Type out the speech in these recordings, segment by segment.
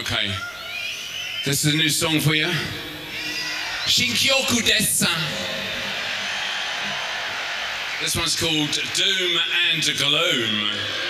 okay. This is a new song for you. Shinkyoku desu. This one's called Doom and Gloom.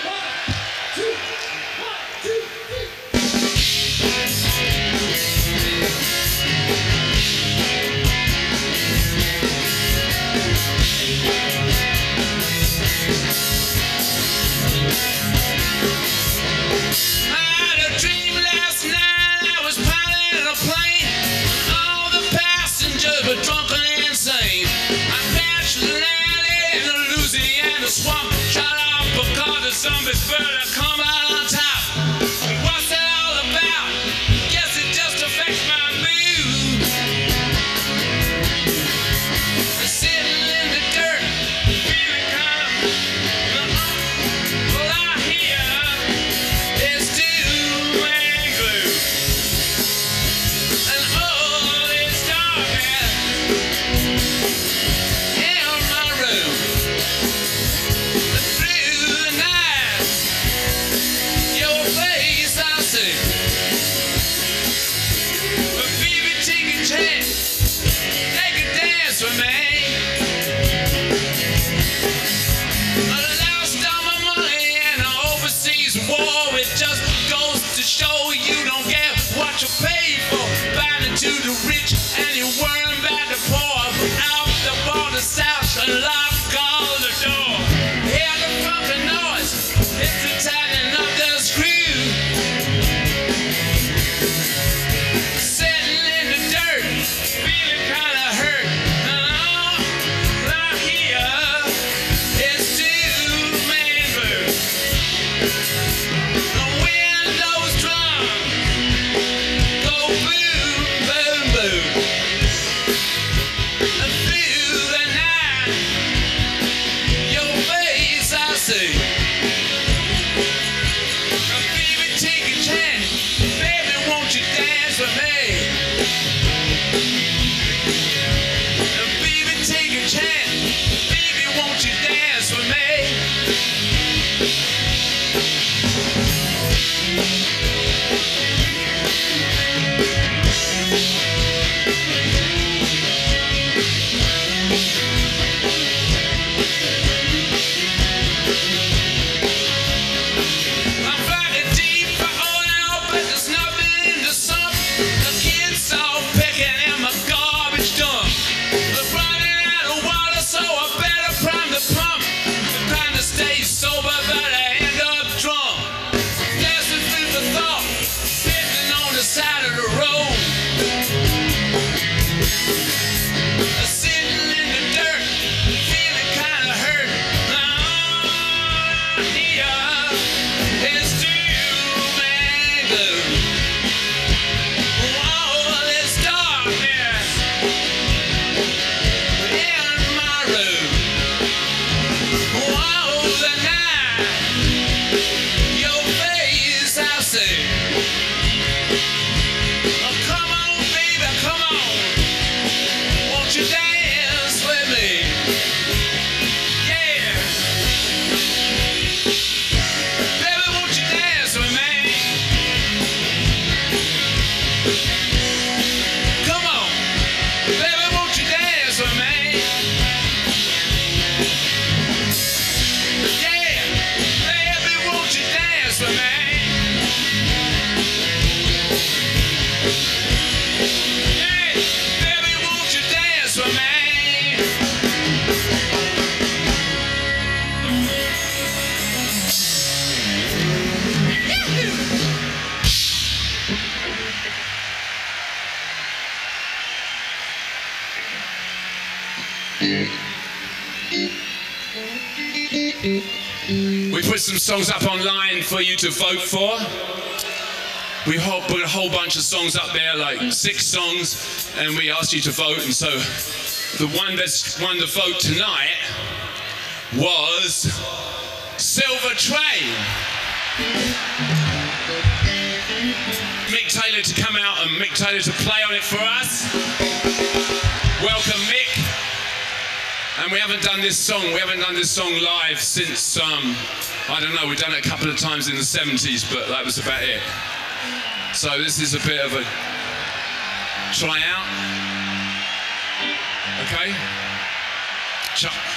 Garcia. We put some songs up online for you to vote for. We put a whole bunch of songs up there, like six songs, and we asked you to vote. And so the one that's won the vote tonight was Silver Train. Mick Taylor to come out and Mick Taylor to play on it for us. And we haven't done this song, we haven't done this song live since, um, I don't know, we've done it a couple of times in the 70s, but that was about it. So this is a bit of a tryout. Okay? Chuck.